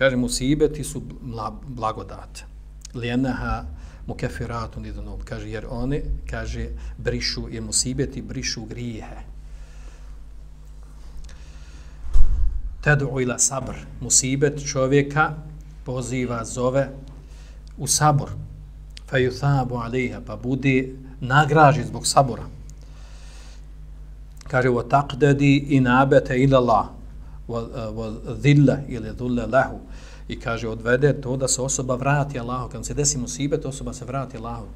Kaže, musibeti su blagodat. Lijenaha mukefiratun idunom. Kaže, jer oni, kaže, brišu, jer musibeti brišu grijehe. Tedu ila sabr. Musibet čovjeka poziva, zove u sabor. Fa yuthabu alaiha, pa budi nagraži zbog sabora. Kaže, wa taqdadi inabete ila Allah, Eh, dhilla ili dhulla lahu. I kaže, odvede to da se osoba vrati Allahu. Kad se desi musibet, osoba se vrati Allahu.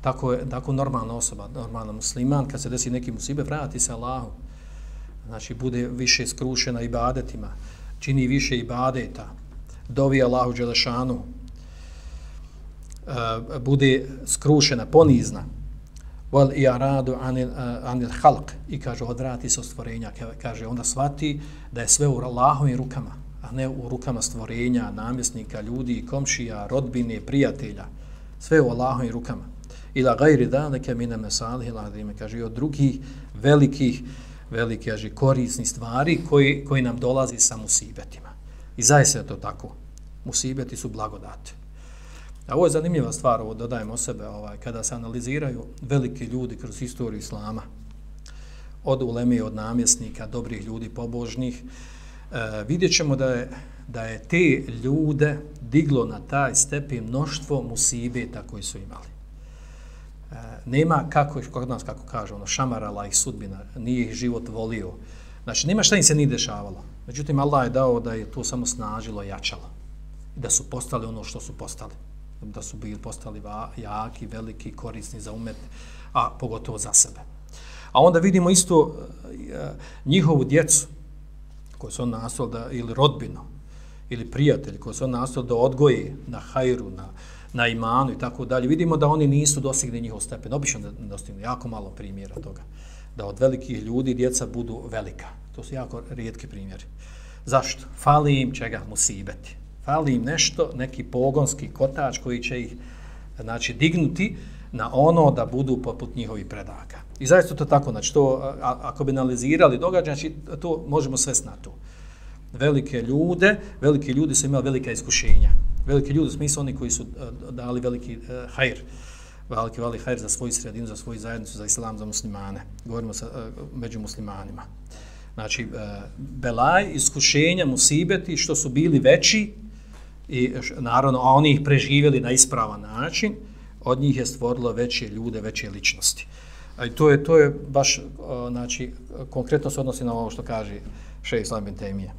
Tako je tako normalna osoba, normalna musliman, kad se desi neki musibet, vrati se Allahu. Znači, bude više skrušena ibadetima, čini više ibadeta, dovi Allahu dželešanu eh, bude skrušena, ponizna, wal i'radu anil uh, anil khalq. I kaže odrati se od stvorenja. Kaže onda svati da je sve u Allahovim rukama a ne u rukama stvorenja namjesnika ljudi komšija rodbine prijatelja. Sve u Allahovim rukama. Ila ghairi zalika min masalih al kaže od drugih velikih velike kaže korisni stvari koji koji nam dolazi sa musibetima. I zaista je to tako. Musibeti su blagodati. A ovo je zanimljiva stvar, ovo dodajem o sebe, ovaj, kada se analiziraju veliki ljudi kroz istoriju Islama, od uleme, od namjesnika, dobrih ljudi, pobožnih, e, vidjet ćemo da je, da je te ljude diglo na taj stepen mnoštvo musibeta koji su imali. E, nema, kako, kod nas kako kaže, ono, šamarala ih sudbina, nije ih život volio. Znači, nema šta im se ni dešavalo. Međutim, Allah je dao da je to samo snažilo, jačalo. Da su postali ono što su postali da su bili postali jaki, veliki, korisni za umet, a pogotovo za sebe. A onda vidimo isto e, njihovu djecu, koji su on nastali da, ili rodbinu, ili prijatelj, koji su on nastali da odgoje na hajru, na, na imanu i tako dalje. Vidimo da oni nisu dostigli njihov stepen. Obično da dostigli jako malo primjera toga. Da od velikih ljudi djeca budu velika. To su jako rijetki primjeri. Zašto? Fali im čega? Musibeti fali im nešto, neki pogonski kotač koji će ih znači, dignuti na ono da budu poput njihovih predaka. I zaista to tako, znači to, a, ako bi analizirali događaj, znači to možemo sve na to. Velike ljude, veliki ljudi su imali velika iskušenja. Veliki ljudi, u smislu oni koji su e, dali veliki uh, hajr, veliki vali hajr za svoju sredinu, za svoju zajednicu, za islam, za muslimane. Govorimo sa, uh, među muslimanima. Znači, uh, belaj, iskušenja, musibeti, što su bili veći, i naravno, a oni ih preživjeli na ispravan način, od njih je stvorilo veće ljude, veće ličnosti. I to je, to je baš, e, znači, konkretno se odnosi na ovo što kaže še Islam bin Temije.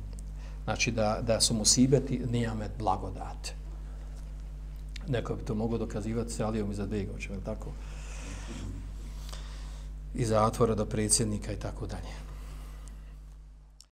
Znači, da, da su musibeti nijamet blagodate. Neko bi to mogo dokazivati se Alijom iza Begovića, tako? I zatvora do predsjednika i tako dalje.